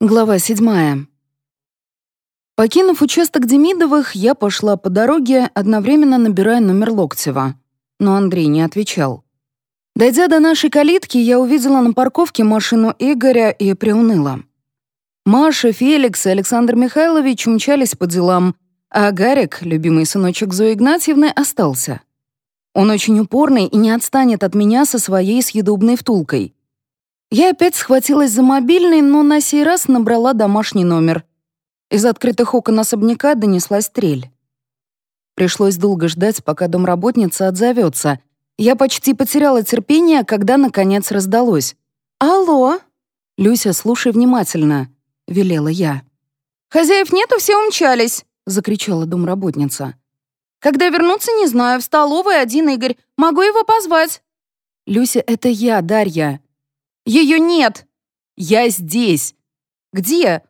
Глава седьмая. Покинув участок Демидовых, я пошла по дороге, одновременно набирая номер Локтева. Но Андрей не отвечал. Дойдя до нашей калитки, я увидела на парковке машину Игоря и приуныла. Маша, Феликс и Александр Михайлович умчались по делам, а Гарик, любимый сыночек Зои Игнатьевны, остался. Он очень упорный и не отстанет от меня со своей съедобной втулкой — я опять схватилась за мобильный, но на сей раз набрала домашний номер. Из открытых окон особняка донеслась стрель. Пришлось долго ждать, пока домработница отзовется. Я почти потеряла терпение, когда, наконец, раздалось. «Алло?» «Люся, слушай внимательно», — велела я. «Хозяев нету, все умчались», — закричала домработница. «Когда вернуться, не знаю. В столовой один Игорь. Могу его позвать». «Люся, это я, Дарья», ее нет. Я здесь. Где?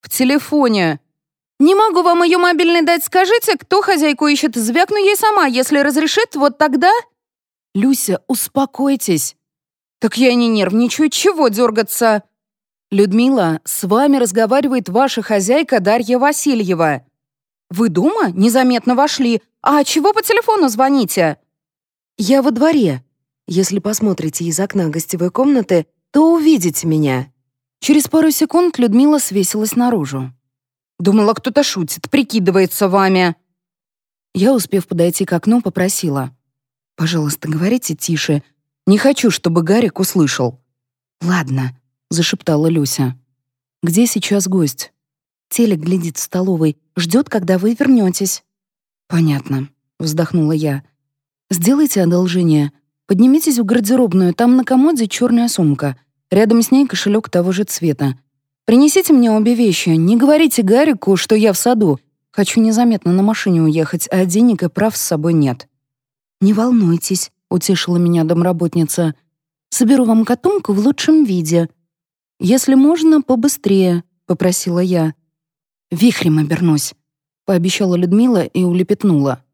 В телефоне. Не могу вам ее мобильный дать. Скажите, кто хозяйку ищет. Звякну ей сама. Если разрешит, вот тогда... Люся, успокойтесь. Так я не нервничаю. Чего дергаться? Людмила, с вами разговаривает ваша хозяйка Дарья Васильева. Вы дома? Незаметно вошли. А чего по телефону звоните? Я во дворе. Если посмотрите из окна гостевой комнаты, то увидите меня». Через пару секунд Людмила свесилась наружу. «Думала, кто-то шутит, прикидывается вами». Я, успев подойти к окну, попросила. «Пожалуйста, говорите тише. Не хочу, чтобы Гарик услышал». «Ладно», — зашептала Люся. «Где сейчас гость?» Телек глядит в столовой, ждет, когда вы вернетесь. «Понятно», — вздохнула я. «Сделайте одолжение. Поднимитесь в гардеробную, там на комоде черная сумка. Рядом с ней кошелек того же цвета. Принесите мне обе вещи. Не говорите Гарику, что я в саду. Хочу незаметно на машине уехать, а денег и прав с собой нет». «Не волнуйтесь», — утешила меня домработница. «Соберу вам котомку в лучшем виде». «Если можно, побыстрее», — попросила я. «Вихрем обернусь», — пообещала Людмила и улепетнула.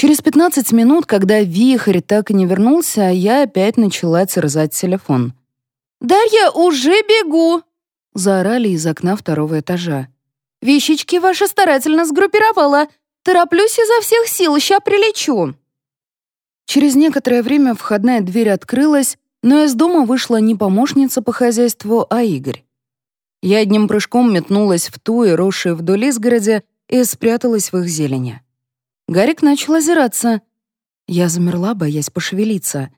Через 15 минут, когда вихрь так и не вернулся, я опять начала терзать телефон. «Дарья, уже бегу!» — заорали из окна второго этажа. «Вещички ваши старательно сгруппировала. Тороплюсь изо всех сил, ща прилечу». Через некоторое время входная дверь открылась, но из дома вышла не помощница по хозяйству, а Игорь. Я одним прыжком метнулась в ту и росшую вдоль изгороди и спряталась в их зелени. Гарик начал озираться. Я замерла, боясь пошевелиться.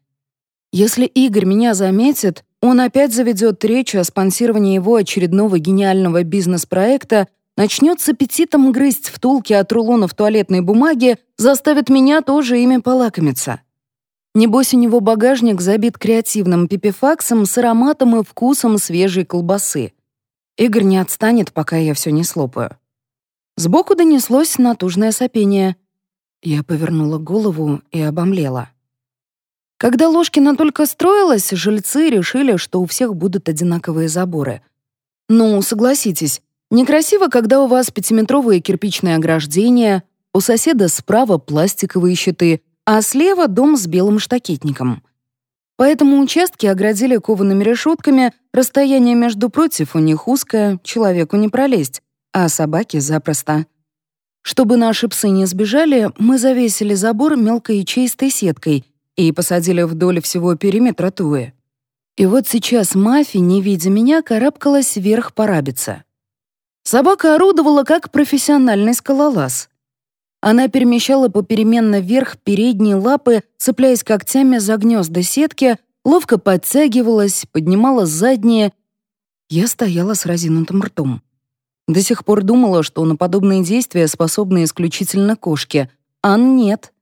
Если Игорь меня заметит, он опять заведет речь о спонсировании его очередного гениального бизнес-проекта, начнет с аппетитом грызть втулки от рулонов туалетной бумаги, заставит меня тоже ими полакомиться. Небось, у него багажник забит креативным пипифаксом с ароматом и вкусом свежей колбасы. Игорь не отстанет, пока я все не слопаю. Сбоку донеслось натужное сопение. Я повернула голову и обомлела. Когда Ложкина только строилась, жильцы решили, что у всех будут одинаковые заборы. Ну, согласитесь, некрасиво, когда у вас пятиметровые кирпичные ограждения, у соседа справа пластиковые щиты, а слева дом с белым штакетником. Поэтому участки оградили коваными решетками, расстояние между против у них узкое, человеку не пролезть, а собаке запросто. Чтобы наши псы не сбежали, мы завесили забор мелкой ячеистой сеткой и посадили вдоль всего периметра туи. И вот сейчас Мафи, не видя меня, карабкалась вверх по рабице. Собака орудовала как профессиональный скалолаз. Она перемещала попеременно вверх передние лапы, цепляясь когтями за гнезда сетки, ловко подтягивалась, поднимала задние. Я стояла с разинутым ртом. До сих пор думала, что на подобные действия способны исключительно кошки. А нет.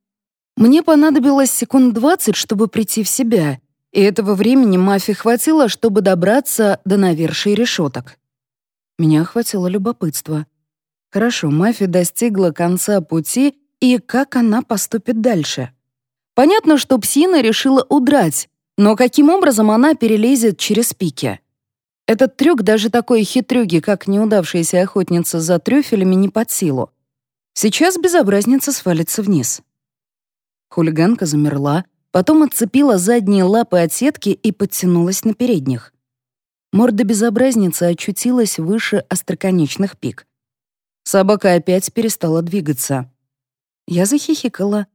Мне понадобилось секунд двадцать, чтобы прийти в себя, и этого времени мафии хватило, чтобы добраться до навершия решеток. Меня охватило любопытство. Хорошо, мафия достигла конца пути, и как она поступит дальше? Понятно, что псина решила удрать, но каким образом она перелезет через пики? Этот трюк даже такой хитрюги, как неудавшаяся охотница за трюфелями, не под силу. Сейчас безобразница свалится вниз. Хулиганка замерла, потом отцепила задние лапы от сетки и подтянулась на передних. Морда безобразницы очутилась выше остроконечных пик. Собака опять перестала двигаться. Я захихикала.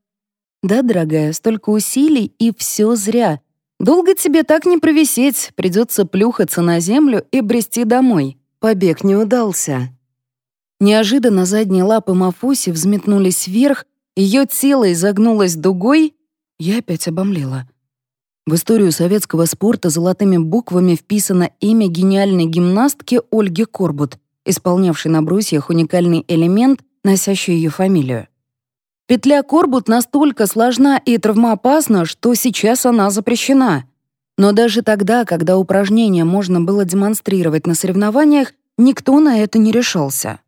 «Да, дорогая, столько усилий, и все зря. Долго тебе так не провисеть, придется плюхаться на землю и брести домой. Побег не удался». Неожиданно задние лапы Мафуси взметнулись вверх, ее тело изогнулось дугой. Я опять обомлела. В историю советского спорта золотыми буквами вписано имя гениальной гимнастки Ольги Корбут, исполнявшей на брусьях уникальный элемент, носящий ее фамилию. Петля Корбут настолько сложна и травмоопасна, что сейчас она запрещена. Но даже тогда, когда упражнение можно было демонстрировать на соревнованиях, никто на это не решался.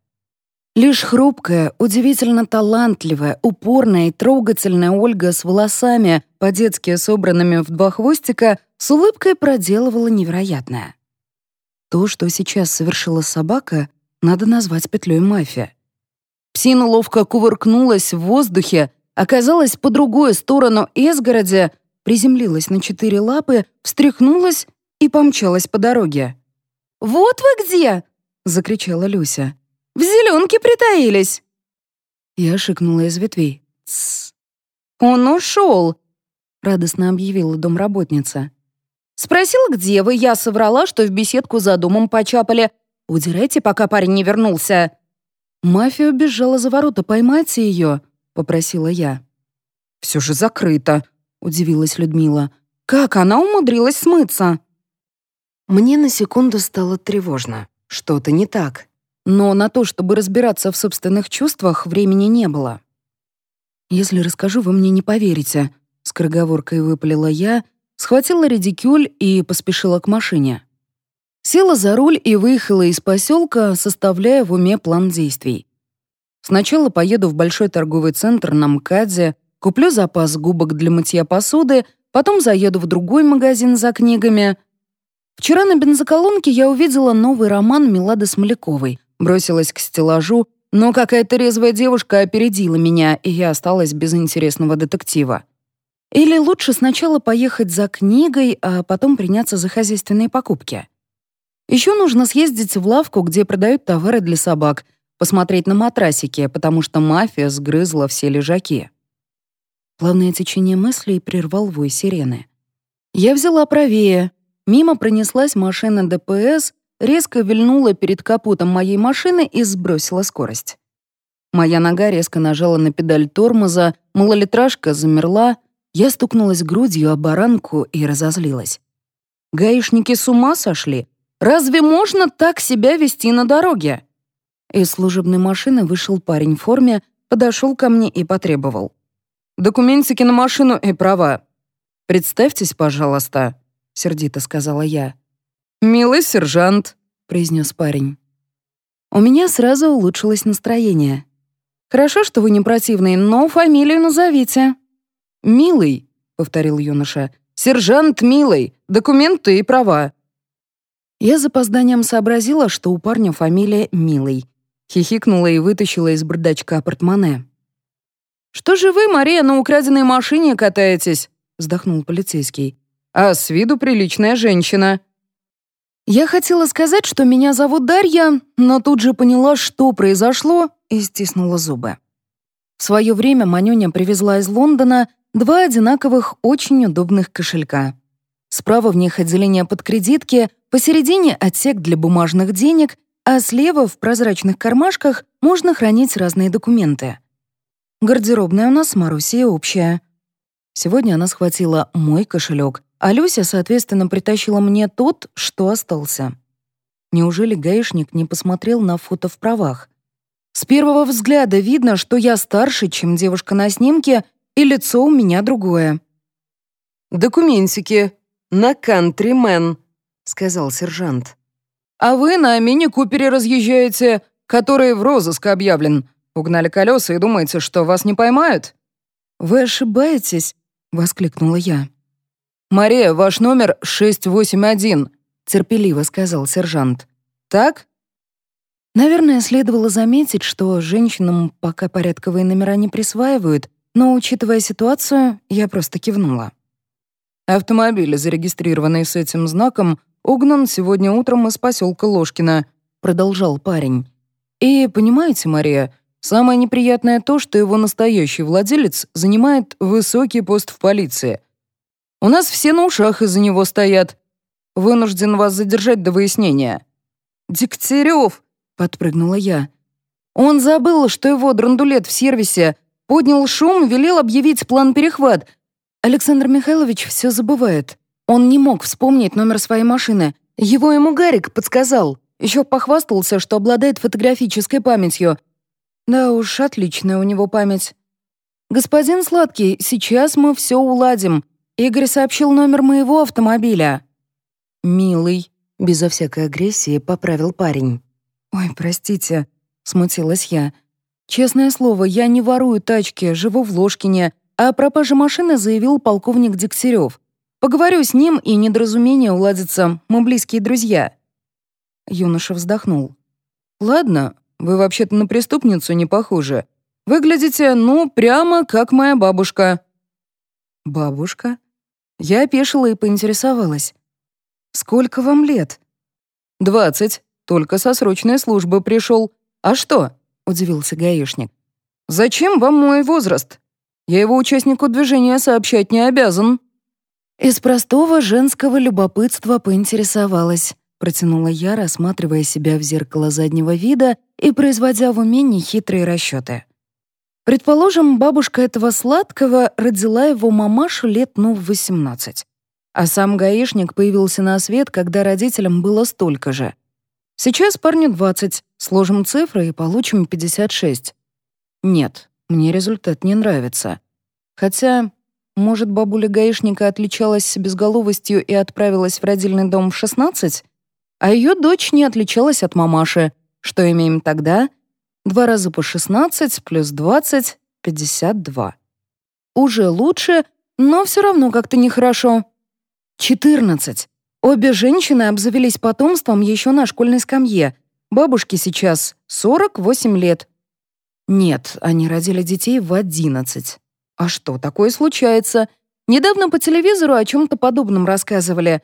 Лишь хрупкая, удивительно талантливая, упорная и трогательная Ольга с волосами, по-детски собранными в два хвостика, с улыбкой проделывала невероятное. То, что сейчас совершила собака, надо назвать петлей мафия. Псина ловко кувыркнулась в воздухе, оказалась по другую сторону изгороди, приземлилась на четыре лапы, встряхнулась и помчалась по дороге. «Вот вы где!» — закричала Люся. «В зеленке притаились!» Я шикнула из ветвей. «Тссс! Он ушел!» — радостно объявила домработница. «Спросила, где вы, я соврала, что в беседку за домом почапали. Удирайте, пока парень не вернулся!» «Мафия убежала за ворота, поймайте ее», — попросила я. «Все же закрыто», — удивилась Людмила. «Как она умудрилась смыться?» Мне на секунду стало тревожно. Что-то не так. Но на то, чтобы разбираться в собственных чувствах, времени не было. «Если расскажу, вы мне не поверите», — скороговоркой выпалила я, схватила редикюль и поспешила к машине. Села за руль и выехала из поселка, составляя в уме план действий. Сначала поеду в большой торговый центр на МКАДе, куплю запас губок для мытья посуды, потом заеду в другой магазин за книгами. Вчера на бензоколонке я увидела новый роман Милады Смоляковой, бросилась к стеллажу, но какая-то резвая девушка опередила меня, и я осталась без интересного детектива. Или лучше сначала поехать за книгой, а потом приняться за хозяйственные покупки. Еще нужно съездить в лавку, где продают товары для собак, посмотреть на матрасики, потому что мафия сгрызла все лежаки. Плавное течение мыслей прервал вой сирены. Я взяла правее. Мимо пронеслась машина ДПС, резко вильнула перед капотом моей машины и сбросила скорость. Моя нога резко нажала на педаль тормоза, малолитражка замерла, я стукнулась грудью о баранку и разозлилась. Гаишники с ума сошли? Разве можно так себя вести на дороге?» Из служебной машины вышел парень в форме, подошел ко мне и потребовал. «Документики на машину и права. Представьтесь, пожалуйста», — сердито сказала я. «Милый сержант», — произнес парень. У меня сразу улучшилось настроение. «Хорошо, что вы не противный, но фамилию назовите». «Милый», — повторил юноша. «Сержант Милый, документы и права». Я с запозданием сообразила, что у парня фамилия Милый. Хихикнула и вытащила из бардачка портмоне. «Что же вы, Мария, на украденной машине катаетесь?» — вздохнул полицейский. «А с виду приличная женщина». Я хотела сказать, что меня зовут Дарья, но тут же поняла, что произошло, и стиснула зубы. В свое время Манюня привезла из Лондона два одинаковых, очень удобных кошелька. Справа в них отделение под кредитки, посередине отсек для бумажных денег, а слева в прозрачных кармашках можно хранить разные документы. Гардеробная у нас с Марусей общая. Сегодня она схватила мой кошелек, а Люся, соответственно, притащила мне тот, что остался. Неужели гаишник не посмотрел на фото в правах? С первого взгляда видно, что я старше, чем девушка на снимке, и лицо у меня другое. «Документики», «На кантримен», — сказал сержант. «А вы на мини-купере разъезжаете, который в розыск объявлен. Угнали колеса и думаете, что вас не поймают?» «Вы ошибаетесь», — воскликнула я. «Мария, ваш номер 681», — терпеливо сказал сержант. «Так?» Наверное, следовало заметить, что женщинам пока порядковые номера не присваивают, но, учитывая ситуацию, я просто кивнула. Автомобили, зарегистрированные с этим знаком, угнан сегодня утром из поселка Ложкина», — продолжал парень. «И, понимаете, Мария, самое неприятное то, что его настоящий владелец занимает высокий пост в полиции. У нас все на ушах из-за него стоят. Вынужден вас задержать до выяснения». «Дегтярев!» — подпрыгнула я. «Он забыл, что его драндулет в сервисе, поднял шум, велел объявить план перехват. Александр Михайлович все забывает. Он не мог вспомнить номер своей машины. Его ему Гарик подсказал. Еще похвастался, что обладает фотографической памятью. Да уж, отличная у него память. «Господин Сладкий, сейчас мы все уладим. Игорь сообщил номер моего автомобиля». «Милый», — безо всякой агрессии поправил парень. «Ой, простите», — смутилась я. «Честное слово, я не ворую тачки, живу в Ложкине, о пропаже машины заявил полковник Дегтярев. Поговорю с ним, и недоразумение уладится. Мы близкие друзья». Юноша вздохнул. «Ладно, вы вообще-то на преступницу не похожи. Выглядите, ну, прямо как моя бабушка». «Бабушка?» Я опешила и поинтересовалась. «Сколько вам лет?» «Двадцать. Только со срочной службы пришел. А что?» — удивился гаишник. «Зачем вам мой возраст? Я его участнику движения сообщать не обязан». Из простого женского любопытства поинтересовалась. Протянула я, рассматривая себя в зеркало заднего вида и производя в уме нехитрые расчеты. Предположим, бабушка этого сладкого родила его мамашу лет ну в 18. А сам гаишник появился на свет, когда родителям было столько же. Сейчас парню 20, сложим цифры и получим 56. Нет, мне результат не нравится. Хотя может, бабуля гаишника отличалась безголовостью и отправилась в родильный дом в 16? А ее дочь не отличалась от мамаши. Что имеем тогда? Два раза по 16 плюс 20 — 52. Уже лучше, но все равно как-то нехорошо. 14. Обе женщины обзавелись потомством еще на школьной скамье. Бабушке сейчас 48 лет. Нет, они родили детей в 11. А что, такое случается? Недавно по телевизору о чем-то подобном рассказывали.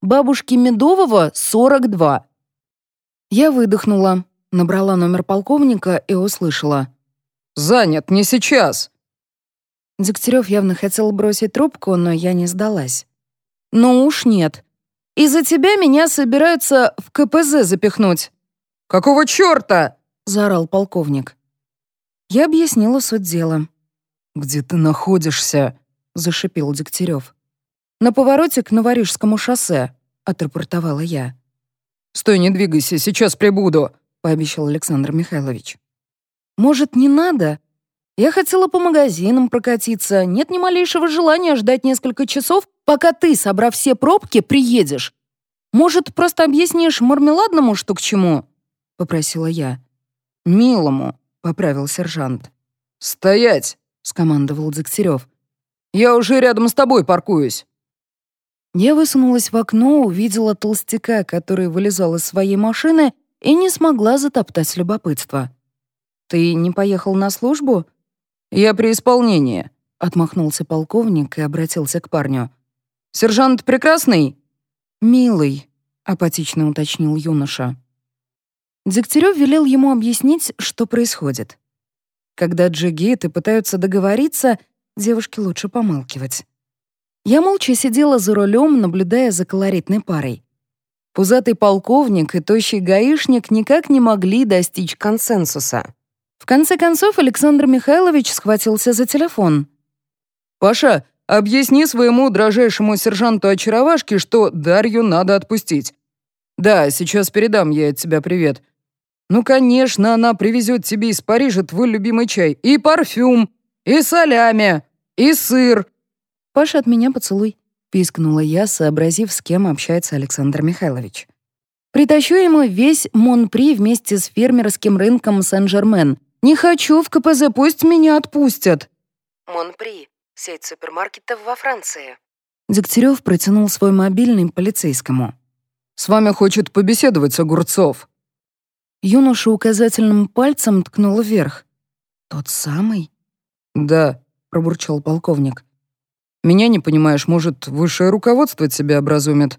Бабушке Медового 42. Я выдохнула, набрала номер полковника и услышала. «Занят, не сейчас!» Дегтярев явно хотел бросить трубку, но я не сдалась. «Ну уж нет. Из-за тебя меня собираются в КПЗ запихнуть». «Какого черта?» — заорал полковник. Я объяснила суть дела. «Где ты находишься?» — зашипел Дегтярев. «На повороте к Новорижскому шоссе», — отрапортовала я. «Стой, не двигайся, сейчас прибуду», — пообещал Александр Михайлович. «Может, не надо? Я хотела по магазинам прокатиться. Нет ни малейшего желания ждать несколько часов, пока ты, собрав все пробки, приедешь. Может, просто объяснишь мармеладному, что к чему?» — попросила я. «Милому», — поправил сержант. «Стоять!» — скомандовал Дегтярев. «Я уже рядом с тобой паркуюсь». Я высунулась в окно, увидела толстяка, который вылезал из своей машины, и не смогла затоптать любопытство. «Ты не поехал на службу?» «Я при исполнении», — отмахнулся полковник и обратился к парню. «Сержант Прекрасный?» «Милый», — апатично уточнил юноша. Дегтярев велел ему объяснить, что происходит. Когда джигиты пытаются договориться, девушке лучше помалкивать. Я молча сидела за рулем, наблюдая за колоритной парой. Пузатый полковник и тощий гаишник никак не могли достичь консенсуса. В конце концов Александр Михайлович схватился за телефон. «Паша, объясни своему дрожайшему сержанту очаровашке, что Дарью надо отпустить. Да, сейчас передам ей от тебя привет. Ну, конечно, она привезет тебе из Парижа твой любимый чай. И парфюм, и солями, и сыр. Паша, от меня поцелуй. Пискнула я, сообразив, с кем общается Александр Михайлович. Притащу ему весь Монпри вместе с фермерским рынком Сен-Жермен. Не хочу в КПЗ, пусть меня отпустят. Монпри — сеть супермаркетов во Франции. Дегтярев протянул свой мобильный полицейскому. «С вами хочет побеседовать Огурцов». Юноша указательным пальцем ткнул вверх. «Тот самый?» «Да», — пробурчал полковник. «Меня не понимаешь, может, высшее руководство тебя образумит?»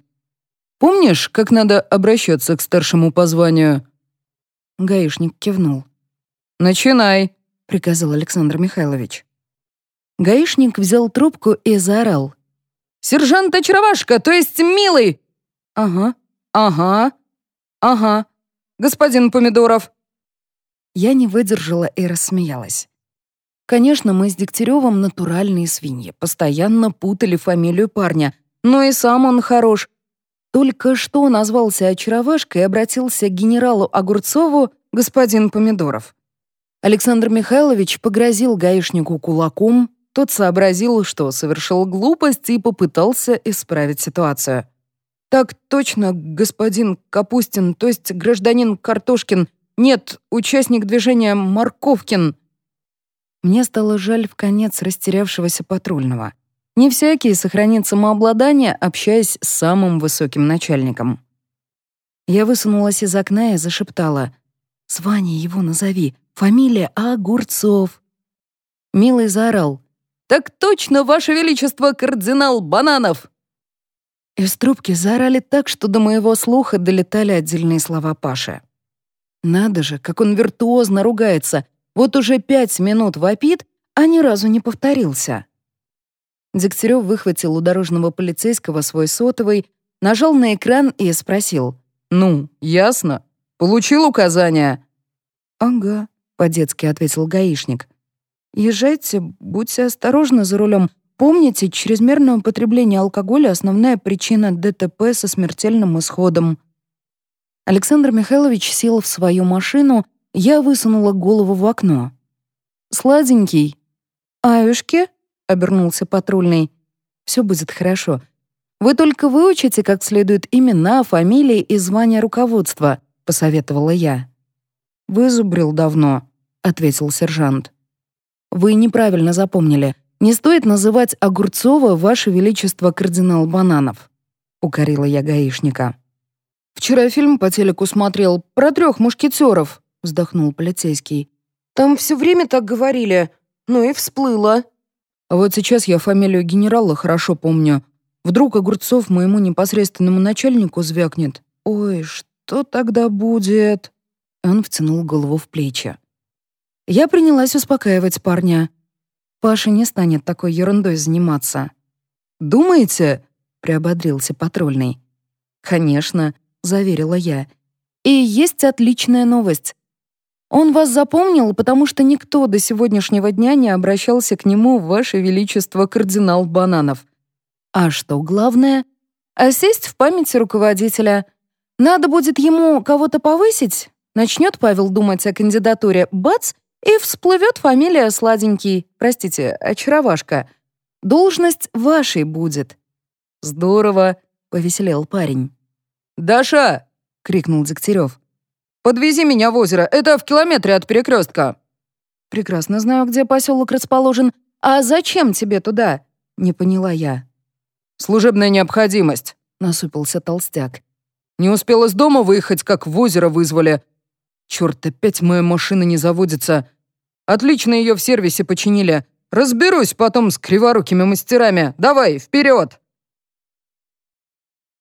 Помнишь, как надо обращаться к старшему по званию?» Гаишник кивнул. «Начинай», — приказал Александр Михайлович. Гаишник взял трубку и заорал. «Сержант Очаровашка, то есть Милый!» «Ага, ага, ага. Господин Помидоров». Я не выдержала и рассмеялась. Конечно, мы с Дегтяревым натуральные свиньи, постоянно путали фамилию парня, но и сам он хорош. Только что назвался очаровашкой и обратился к генералу Огурцову господин Помидоров. Александр Михайлович погрозил гаишнику кулаком, тот сообразил, что совершил глупость и попытался исправить ситуацию. «Так точно, господин Капустин, то есть гражданин Картошкин, нет, участник движения Марковкин», мне стало жаль в конец растерявшегося патрульного. Не всякий сохранит самообладание, общаясь с самым высоким начальником. Я высунулась из окна и зашептала. «Звание его назови. Фамилия Огурцов». Милый заорал. «Так точно, Ваше Величество, кардинал Бананов!» Из трубки заорали так, что до моего слуха долетали отдельные слова Паши. Надо же, как он виртуозно ругается, вот уже пять минут вопит, а ни разу не повторился. Дегтярев выхватил у дорожного полицейского свой сотовый, нажал на экран и спросил. «Ну, ясно? Получил указания?» «Ага», — по-детски ответил гаишник. «Езжайте, будьте осторожны за рулем. Помните, чрезмерное употребление алкоголя — основная причина ДТП со смертельным исходом». Александр Михайлович сел в свою машину я высунула голову в окно. «Сладенький». «Аюшки?» — обернулся патрульный. «Все будет хорошо. Вы только выучите как следует имена, фамилии и звания руководства», — посоветовала я. «Вызубрил давно», — ответил сержант. «Вы неправильно запомнили. Не стоит называть Огурцова «Ваше Величество кардинал Бананов», — укорила я гаишника. «Вчера фильм по телеку смотрел про трех мушкетеров», вздохнул полицейский. «Там все время так говорили. Ну и всплыло». «А вот сейчас я фамилию генерала хорошо помню. Вдруг Огурцов моему непосредственному начальнику звякнет. Ой, что тогда будет?» Он втянул голову в плечи. Я принялась успокаивать парня. Паша не станет такой ерундой заниматься. «Думаете?» — приободрился патрульный. «Конечно», — заверила я. «И есть отличная новость. Он вас запомнил, потому что никто до сегодняшнего дня не обращался к нему, Ваше Величество, кардинал Бананов. А что главное? А сесть в памяти руководителя. Надо будет ему кого-то повысить, начнет Павел думать о кандидатуре, бац, и всплывет фамилия Сладенький, простите, Очаровашка. Должность вашей будет. Здорово, повеселел парень. «Даша!» — крикнул Дегтярев. Подвези меня в озеро, это в километре от перекрестка». «Прекрасно знаю, где поселок расположен. А зачем тебе туда?» — не поняла я. «Служебная необходимость», — насупился толстяк. «Не успел из дома выехать, как в озеро вызвали. Черт, опять моя машина не заводится. Отлично ее в сервисе починили. Разберусь потом с криворукими мастерами. Давай, вперед!»